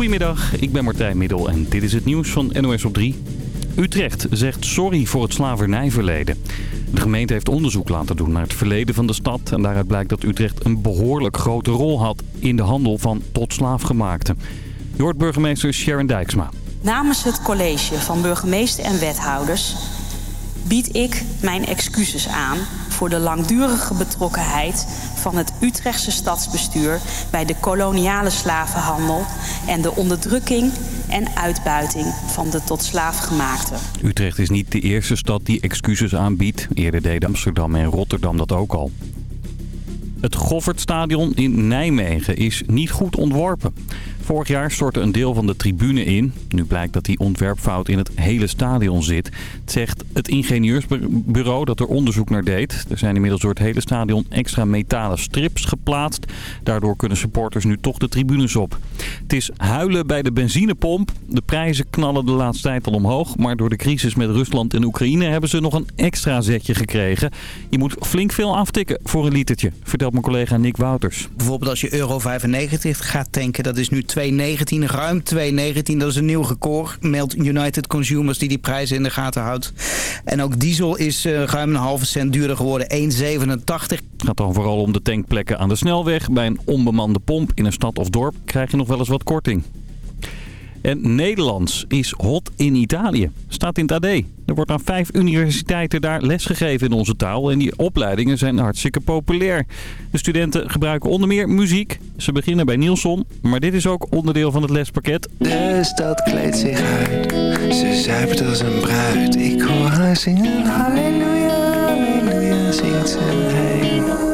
Goedemiddag, ik ben Martijn Middel en dit is het nieuws van NOS op 3. Utrecht zegt sorry voor het slavernijverleden. De gemeente heeft onderzoek laten doen naar het verleden van de stad... en daaruit blijkt dat Utrecht een behoorlijk grote rol had... in de handel van tot slaafgemaakte. Je burgemeester Sharon Dijksma. Namens het college van burgemeester en wethouders bied ik mijn excuses aan voor de langdurige betrokkenheid van het Utrechtse stadsbestuur bij de koloniale slavenhandel en de onderdrukking en uitbuiting van de tot slaafgemaakten. Utrecht is niet de eerste stad die excuses aanbiedt. Eerder deden Amsterdam en Rotterdam dat ook al. Het Goffertstadion in Nijmegen is niet goed ontworpen. Vorig jaar stortte een deel van de tribune in. Nu blijkt dat die ontwerpfout in het hele stadion zit. Het zegt het ingenieursbureau dat er onderzoek naar deed. Er zijn inmiddels door het hele stadion extra metalen strips geplaatst. Daardoor kunnen supporters nu toch de tribunes op. Het is huilen bij de benzinepomp. De prijzen knallen de laatste tijd al omhoog. Maar door de crisis met Rusland en Oekraïne hebben ze nog een extra zetje gekregen. Je moet flink veel aftikken voor een litertje, vertelt mijn collega Nick Wouters. Bijvoorbeeld als je euro 95 gaat tanken, dat is nu 2,19, ruim 2,19. Dat is een nieuw record, meldt United Consumers die die prijzen in de gaten houdt. En ook diesel is uh, ruim een halve cent duurder geworden, 1,87. Het gaat dan vooral om de tankplekken aan de snelweg. Bij een onbemande pomp in een stad of dorp krijg je nog wel eens wat korting. En Nederlands is hot in Italië. Staat in het AD. Er wordt aan vijf universiteiten daar lesgegeven in onze taal. En die opleidingen zijn hartstikke populair. De studenten gebruiken onder meer muziek. Ze beginnen bij Nielson. Maar dit is ook onderdeel van het lespakket. De stad kleedt zich uit. Ze zuipt als een bruid. Ik hoor haar zingen. Halleluja, halleluja, zingt ze heen.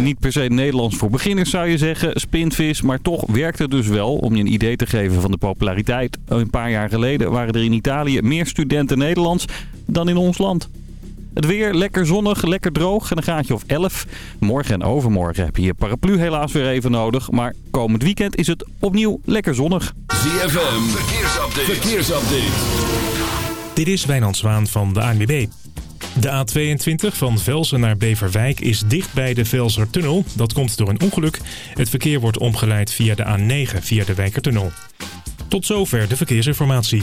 Niet per se Nederlands voor beginners zou je zeggen, spinvis. Maar toch werkt het dus wel om je een idee te geven van de populariteit. Een paar jaar geleden waren er in Italië meer studenten Nederlands dan in ons land. Het weer lekker zonnig, lekker droog en een graadje of 11. Morgen en overmorgen heb je je paraplu helaas weer even nodig. Maar komend weekend is het opnieuw lekker zonnig. ZFM, verkeersupdate. verkeersupdate. Dit is Wijnand Zwaan van de ANWB. De A22 van Velsen naar Beverwijk is dicht bij de Velsertunnel. Dat komt door een ongeluk. Het verkeer wordt omgeleid via de A9 via de Wijkertunnel. Tot zover de verkeersinformatie.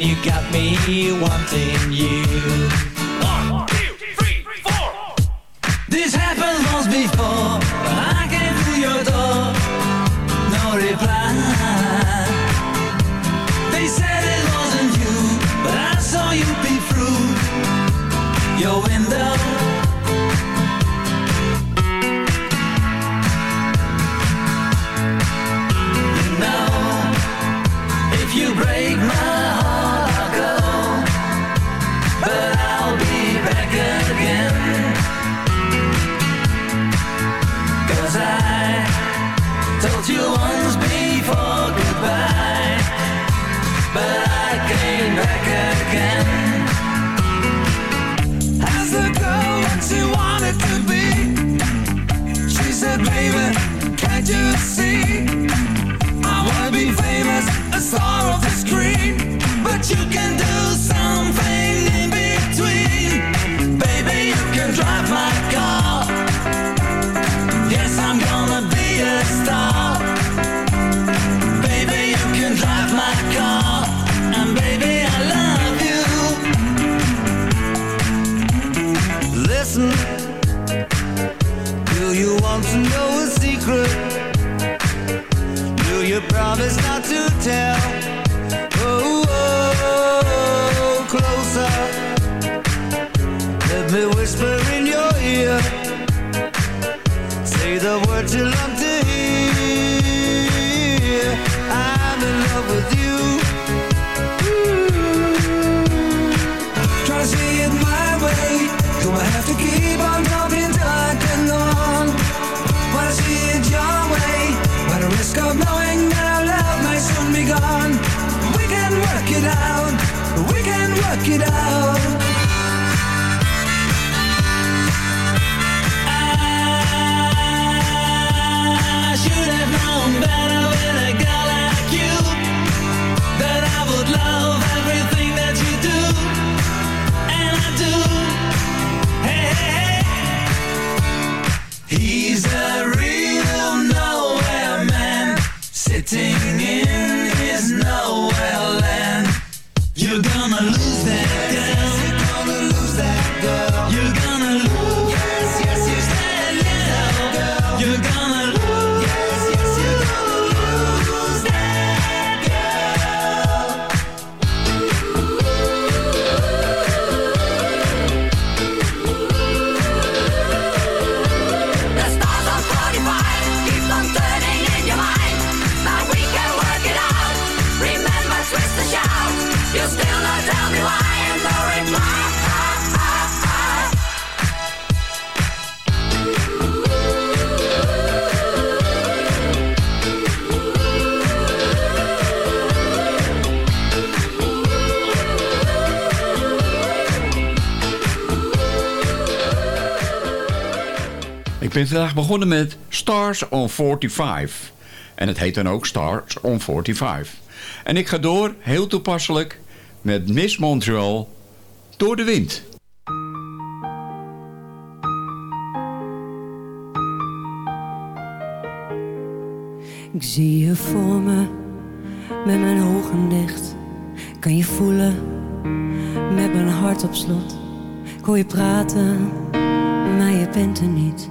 you got me wanting you. One, two, three, four. This happened once before. It out. Vandaag begonnen met Stars on 45. En het heet dan ook Stars on 45. En ik ga door, heel toepasselijk, met Miss Montreal, Door de Wind. Ik zie je voor me, met mijn ogen dicht. Kan je voelen, met mijn hart op slot. Hoor je praten, maar je bent er niet.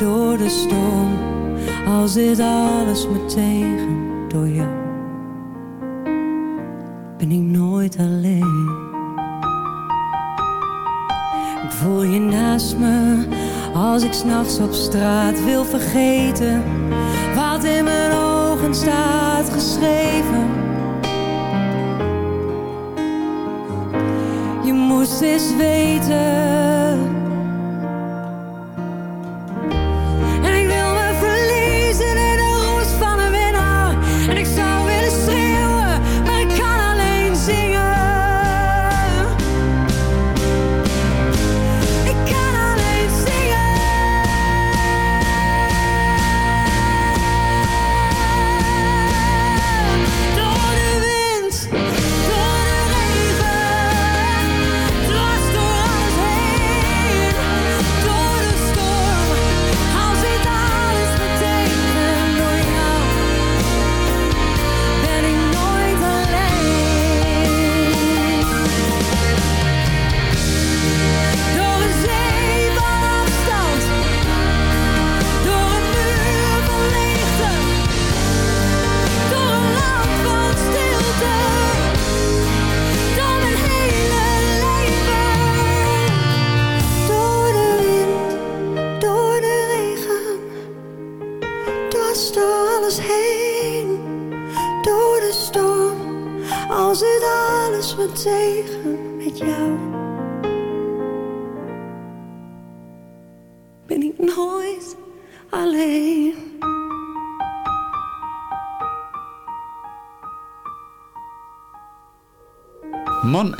Door de storm, als dit alles me tegen. Door jou ben ik nooit alleen. Ik voel je naast me, als ik s'nachts op straat wil vergeten wat in mijn ogen staat geschreven. Je moest eens weten.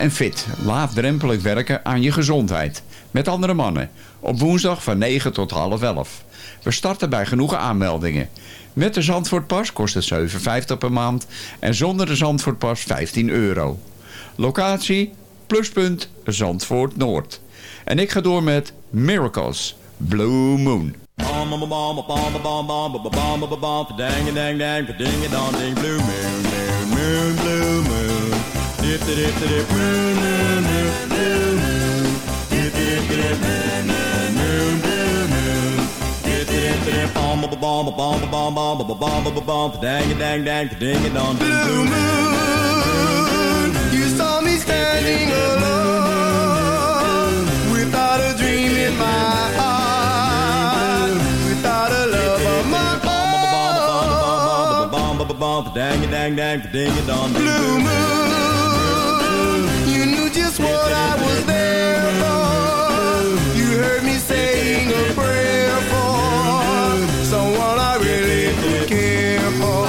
En Fit. Laagdrempelig werken aan je gezondheid. Met andere mannen. Op woensdag van 9 tot half 11. We starten bij genoegen aanmeldingen. Met de Zandvoortpas kost het 7,50 per maand. En zonder de Zandvoortpas 15 euro. Locatie Pluspunt Zandvoort Noord. En ik ga door met Miracles. Blue moon, blue moon. Blue moon, you saw me standing alone Without a dream in my heart Without a love of my own. Blue moon. Just what I was there for. You heard me saying a prayer for someone I really could care for.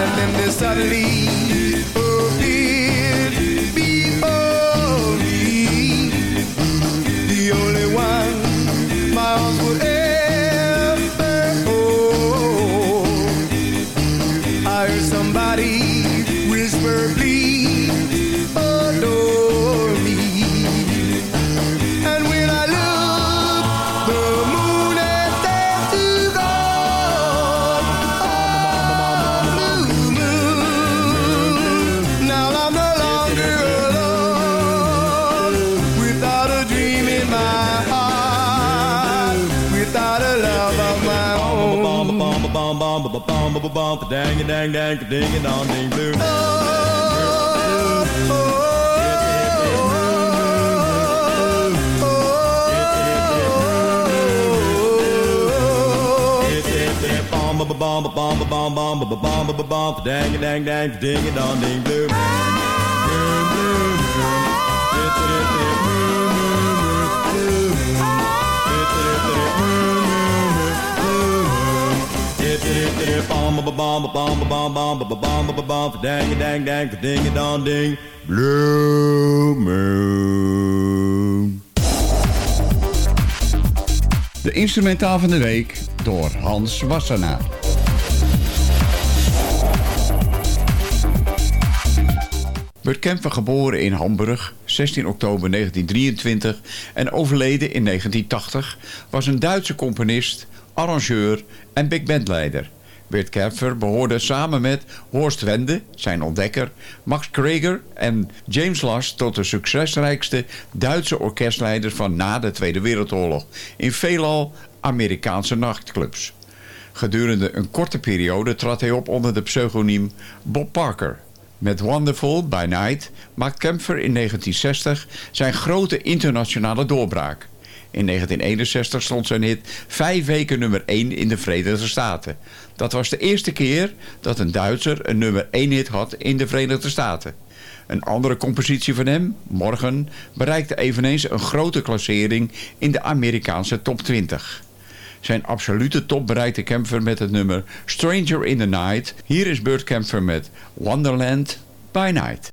And then there suddenly about the dang dang dang ding a dong ding blue. Bomb, bomb, bomb, bomb, bomb, bomb, bomb, bomb, dang, dang, dang, ding, dong, ding, blue. De instrumentaal van de week door Hans Wassenaar. Werd Kemper geboren in Hamburg, 16 oktober 1923 en overleden in 1980, was een Duitse componist, arrangeur en big bandleider. Bert Kemper behoorde samen met Horst Wende, zijn ontdekker, Max Kreger en James Last tot de succesrijkste Duitse orkestleiders van na de Tweede Wereldoorlog in veelal Amerikaanse nachtclubs. Gedurende een korte periode trad hij op onder de pseudoniem Bob Parker. Met Wonderful by Night maakt Kemper in 1960 zijn grote internationale doorbraak. In 1961 stond zijn hit vijf weken nummer 1 in de Verenigde Staten. Dat was de eerste keer dat een Duitser een nummer 1 hit had in de Verenigde Staten. Een andere compositie van hem, Morgen, bereikte eveneens een grote klassering in de Amerikaanse top 20. Zijn absolute top bereikte Kemper met het nummer Stranger in the Night. Hier is Burt Kemper met Wonderland by Night.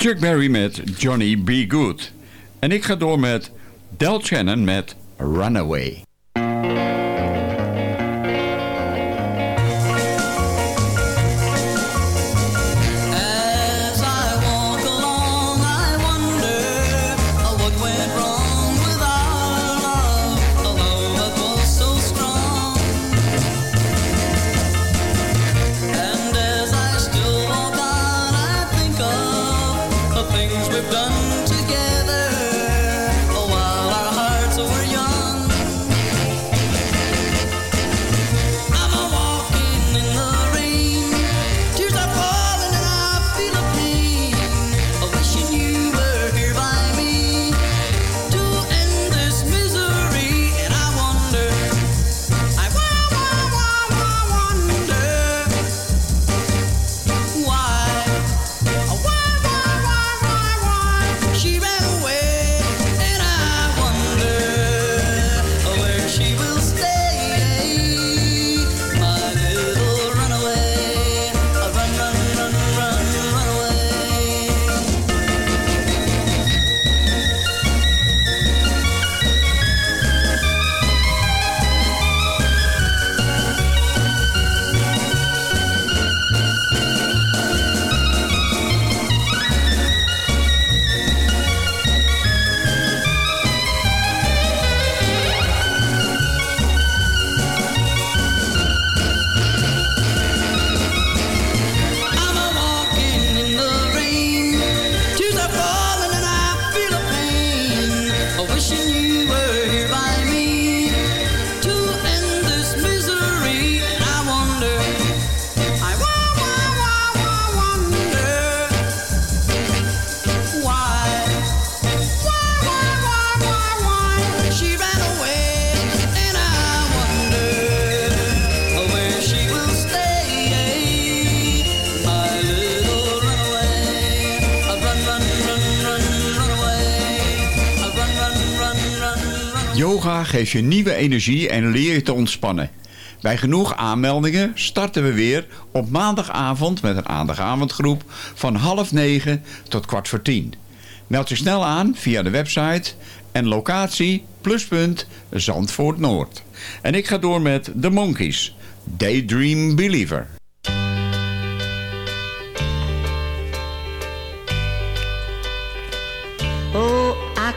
Chuck Berry met Johnny Be Good. En ik ga door met Del Shannon met Runaway. Je nieuwe energie en leer je te ontspannen. Bij genoeg aanmeldingen starten we weer op maandagavond met een aandagavondgroep van half negen tot kwart voor tien. Meld je snel aan via de website en locatie pluspunt Zandvoort Noord. En ik ga door met The Monkeys, Daydream Believer.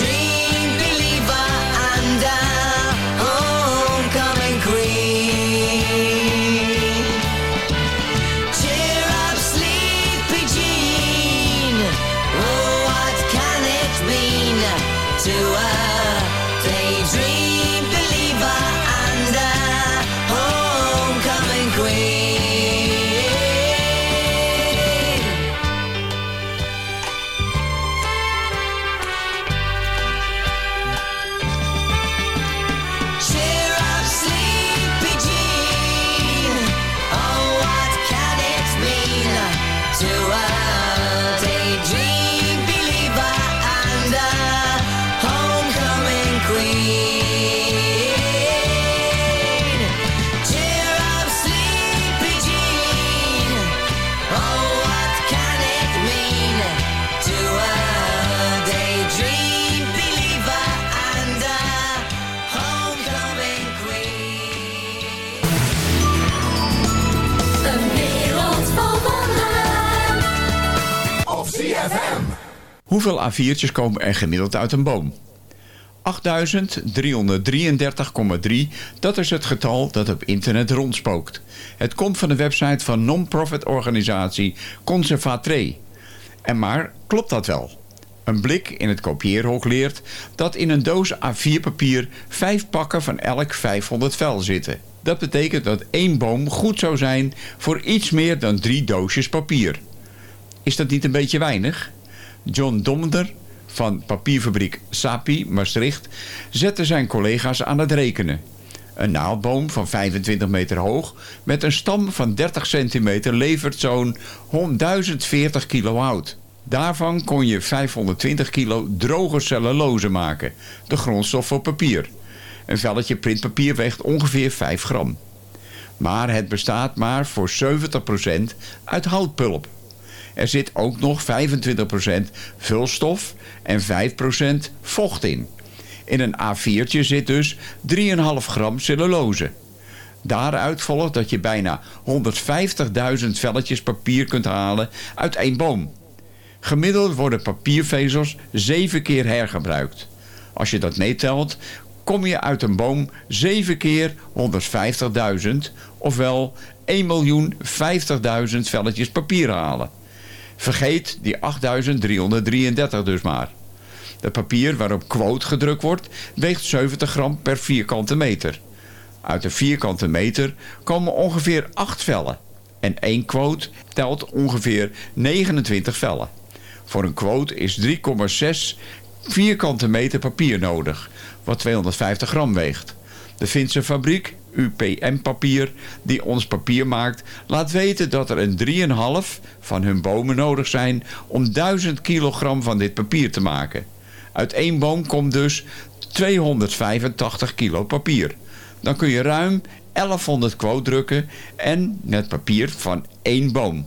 a Hoeveel A4'tjes komen er gemiddeld uit een boom? 8.333,3, dat is het getal dat op internet rondspookt. Het komt van de website van non-profit organisatie Conservatré. En maar, klopt dat wel? Een blik in het kopieerhok leert dat in een doos A4 papier vijf pakken van elk 500 vel zitten. Dat betekent dat één boom goed zou zijn voor iets meer dan drie doosjes papier. Is dat niet een beetje weinig? John Domder van papierfabriek Sapi Maastricht zette zijn collega's aan het rekenen. Een naaldboom van 25 meter hoog met een stam van 30 centimeter levert zo'n 1040 kilo hout. Daarvan kon je 520 kilo droge cellulose maken, de grondstof voor papier. Een velletje printpapier weegt ongeveer 5 gram. Maar het bestaat maar voor 70% uit houtpulp. Er zit ook nog 25% vulstof en 5% vocht in. In een A4'tje zit dus 3,5 gram cellulose. Daaruit volgt dat je bijna 150.000 velletjes papier kunt halen uit één boom. Gemiddeld worden papiervezels 7 keer hergebruikt. Als je dat meetelt, kom je uit een boom 7 keer 150.000, ofwel 1.050.000 velletjes papier halen. Vergeet die 8.333 dus maar. De papier waarop quote gedrukt wordt, weegt 70 gram per vierkante meter. Uit een vierkante meter komen ongeveer 8 vellen. En één quote telt ongeveer 29 vellen. Voor een quote is 3,6 vierkante meter papier nodig, wat 250 gram weegt. De Finse fabriek UPM-papier die ons papier maakt, laat weten dat er een 3,5 van hun bomen nodig zijn om 1000 kilogram van dit papier te maken. Uit één boom komt dus 285 kilo papier. Dan kun je ruim 1100 quote drukken en met papier van één boom.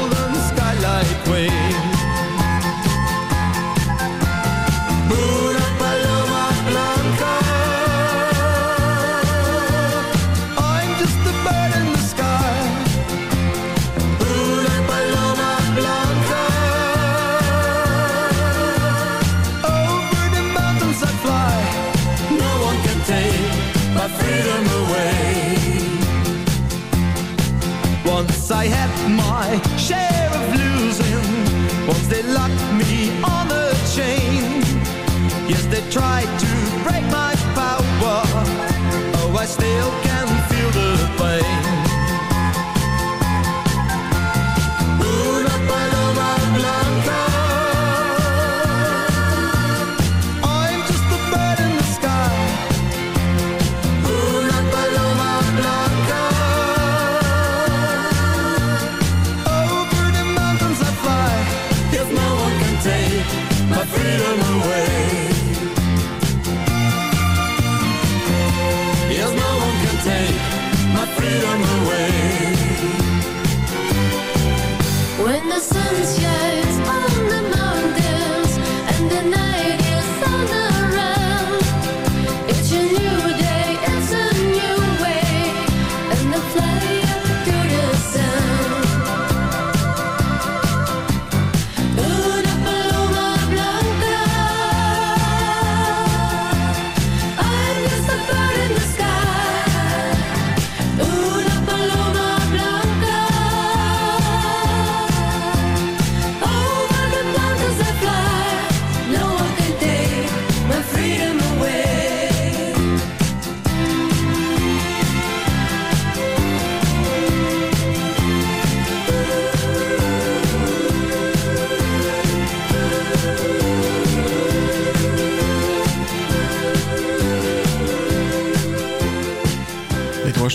me on a chain. Yes, they tried to break my power. Oh, I still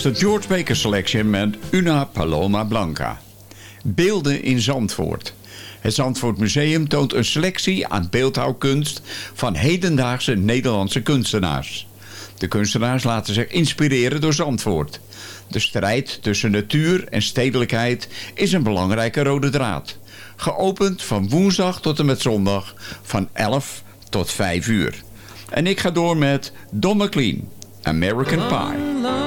de George Baker Selection met Una Paloma Blanca. Beelden in Zandvoort. Het Zandvoort Museum toont een selectie aan beeldhouwkunst van hedendaagse Nederlandse kunstenaars. De kunstenaars laten zich inspireren door Zandvoort. De strijd tussen natuur en stedelijkheid is een belangrijke rode draad. Geopend van woensdag tot en met zondag van 11 tot 5 uur. En ik ga door met Don McLean, American Pie.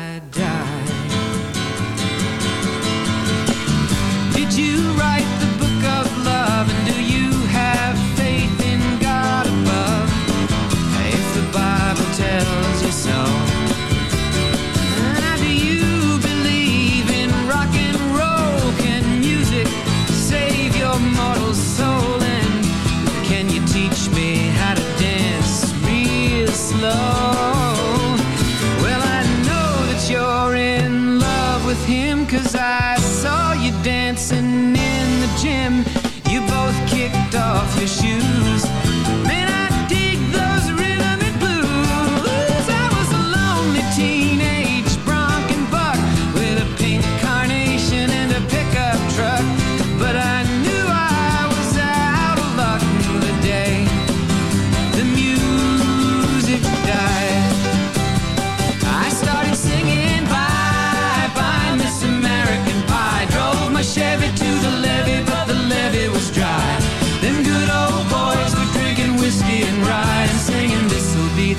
you.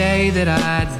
day that I'd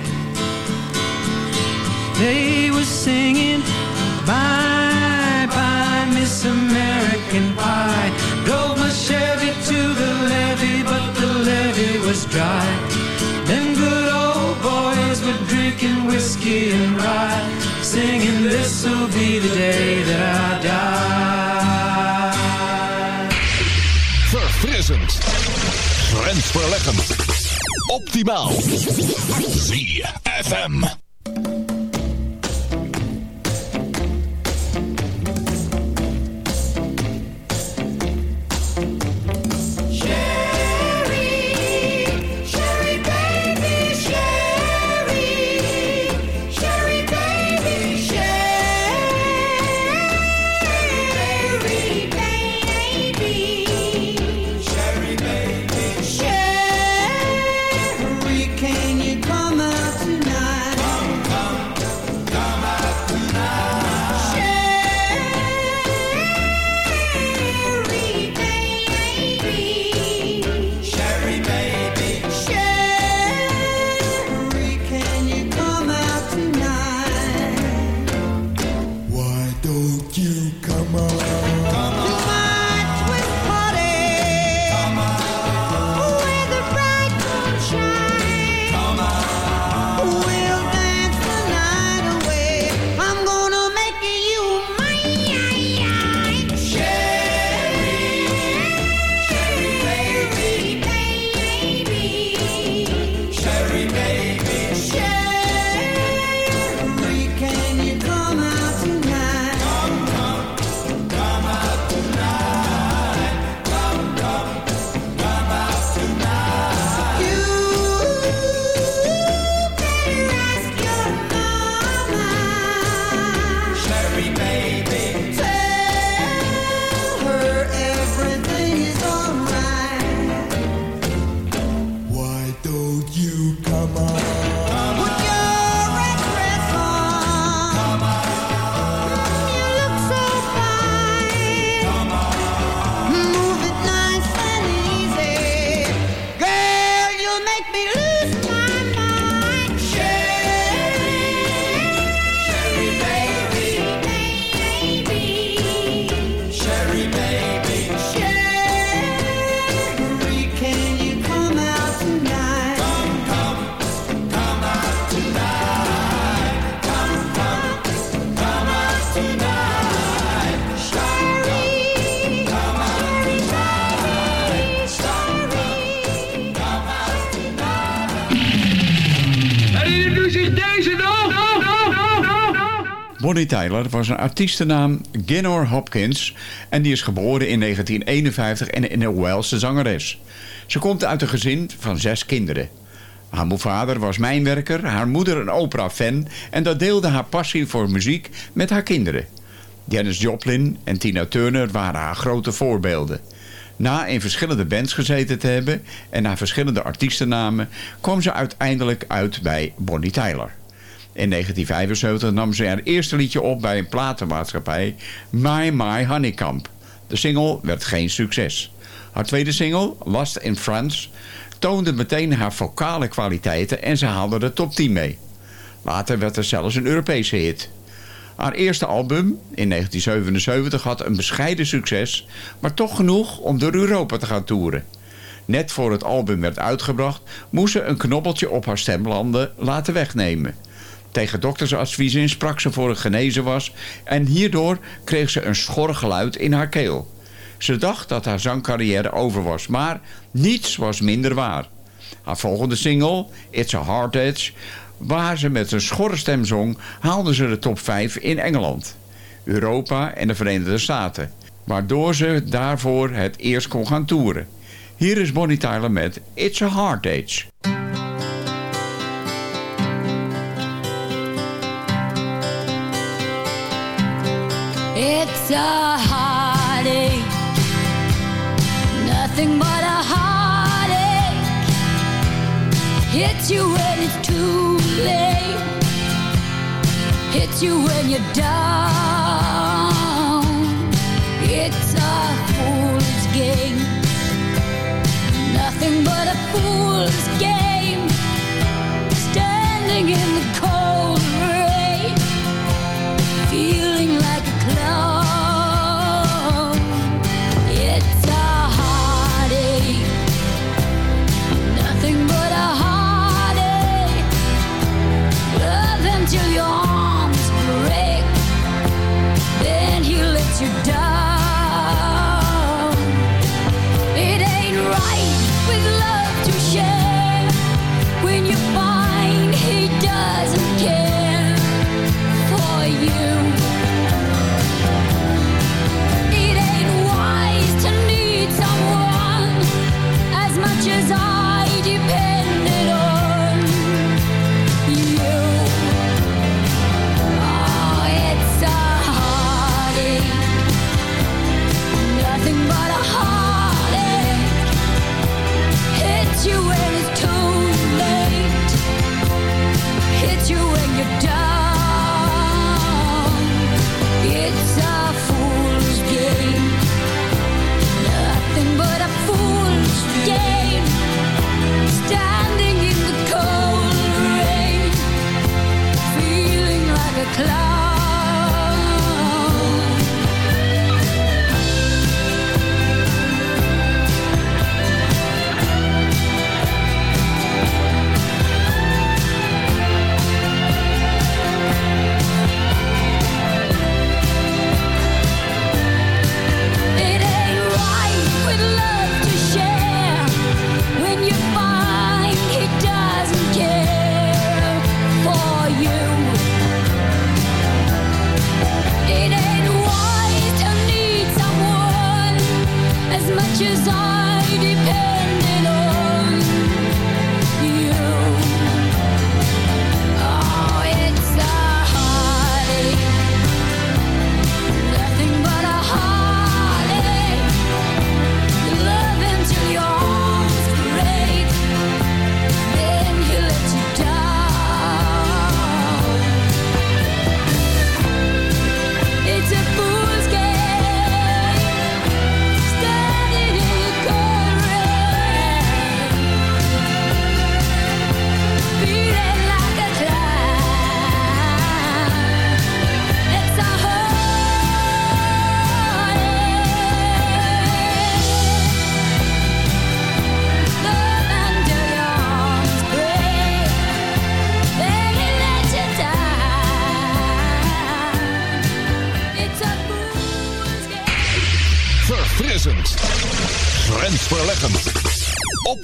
They were singing, Bye, bye, Miss American Pie. Drove my Chevy to the levee, but the levee was dry. Them good old boys were drinking whiskey and rye, singing, This'll be the day that I die. Verfrissend. Grensverleggend. Optimaal. ZFM. Bonnie Tyler was een artiestennaam Ginor Hopkins en die is geboren in 1951 en in een Welse zangeres. Ze komt uit een gezin van zes kinderen. Haar vader was mijnwerker, haar moeder een opera-fan en dat deelde haar passie voor muziek met haar kinderen. Janis Joplin en Tina Turner waren haar grote voorbeelden. Na in verschillende bands gezeten te hebben en naar verschillende artiestennamen kwam ze uiteindelijk uit bij Bonnie Tyler. In 1975 nam ze haar eerste liedje op bij een platenmaatschappij, My My Honeycomb. De single werd geen succes. Haar tweede single, Lost in France, toonde meteen haar vocale kwaliteiten en ze haalde de top 10 mee. Later werd er zelfs een Europese hit. Haar eerste album, in 1977, had een bescheiden succes, maar toch genoeg om door Europa te gaan toeren. Net voor het album werd uitgebracht, moest ze een knobbeltje op haar stemlanden laten wegnemen. Tegen doktersadvies in sprak ze voor het genezen was en hierdoor kreeg ze een schor geluid in haar keel. Ze dacht dat haar zangcarrière over was, maar niets was minder waar. Haar volgende single, It's a Hard Edge, waar ze met een schorre stem zong, haalde ze de top 5 in Engeland, Europa en de Verenigde Staten, waardoor ze daarvoor het eerst kon gaan toeren. Hier is Bonnie Tyler met It's a Hard Edge. A heartache, nothing but a heartache. Hits you when it's too late, hits you when you're down. It's a fool's game, nothing but a fool's game. Standing in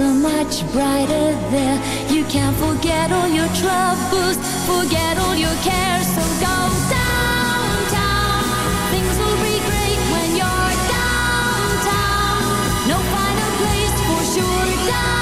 are much brighter there. You can forget all your troubles, forget all your cares. So go downtown. Things will be great when you're downtown. No finer place for sure. Downtown,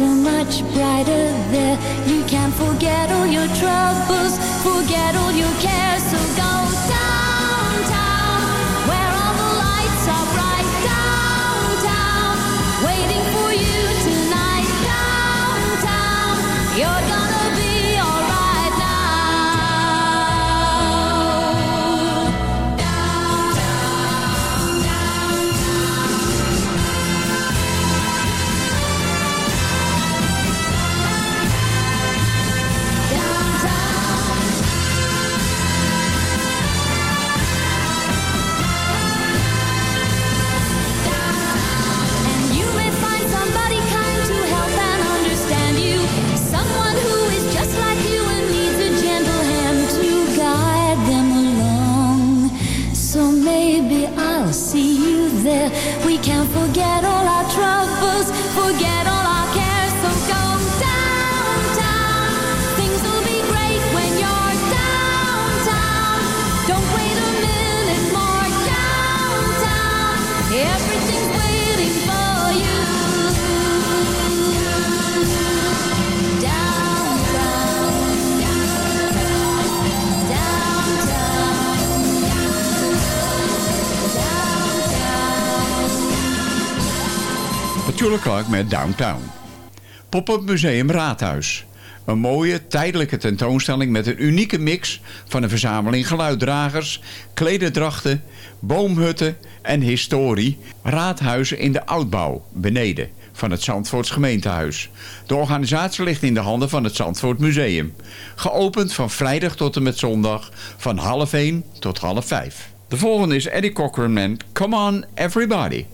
are much brighter there. You can't forget all your troubles, forget all your cares. So go downtown, We can forget all our troubles, forget all Petula Clark met Downtown. Pop-up Museum Raadhuis. Een mooie, tijdelijke tentoonstelling met een unieke mix van een verzameling geluiddragers, klederdrachten, boomhutten en historie. Raadhuizen in de oudbouw, beneden, van het Zandvoorts gemeentehuis. De organisatie ligt in de handen van het Zandvoort Museum. Geopend van vrijdag tot en met zondag van half 1 tot half 5. De volgende is Eddie Cochran met Come On Everybody.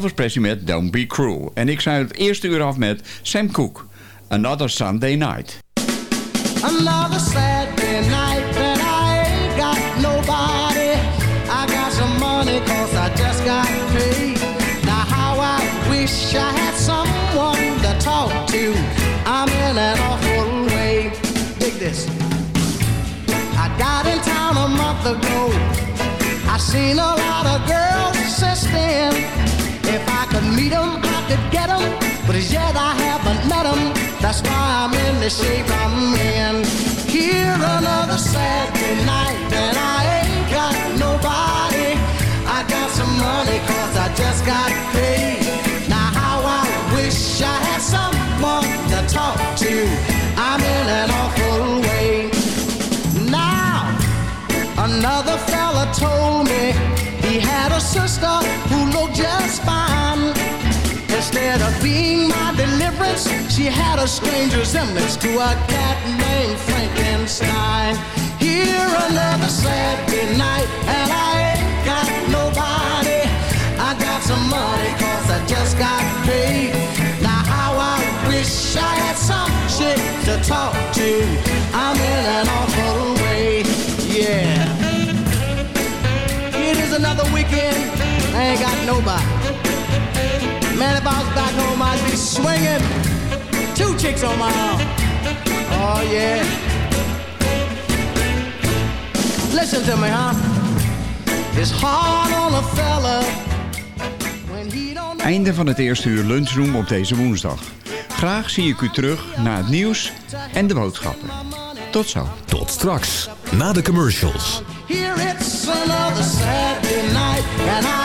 Elvis Presley met Don't Be Cruel. En ik sluit het eerste uur af met Sam Cooke. Another Sunday Night. Another Saturday night and I ain't got nobody. I got some money cause I just got paid. Now how I wish I had someone to talk to. I'm in an awful way. Dig this. I got in town a month ago. I seen a lot of girls since then. If I could meet 'em, I could get 'em. But as yet I haven't met 'em. That's why I'm in the shape I'm in. Here another Saturday night and I ain't got nobody. I got some money cause I just got paid. Now how I wish I had someone to talk to. I'm in an awful way. Now Another fella told me he had a sister who looked just fine. Instead of being my deliverance, she had a strange resemblance to a cat named Frankenstein. Here another Saturday night, and I ain't got nobody. I got some money cause I just got paid. Now how I wish I had some shit to talk to. I'm in an awful way, yeah. It is another weekend, I ain't got nobody. Man, if I was back home, I'd be swinging. Two chicks on my arm. Oh, yeah. Listen to me, huh? It's hard on a fella when he don't Einde van het eerste uur lunchroom op deze woensdag. Graag zie ik u terug naar het nieuws en de boodschappen. Tot zo. Tot straks, na de commercials. Here it's another Saturday night and I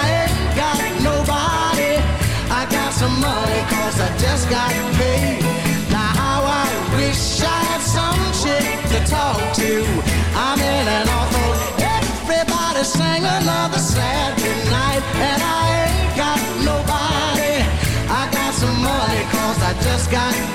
some money cause I just got paid. Now how I wish I had some chick to talk to. I'm in an awful, everybody sang another Saturday night and I ain't got nobody. I got some money cause I just got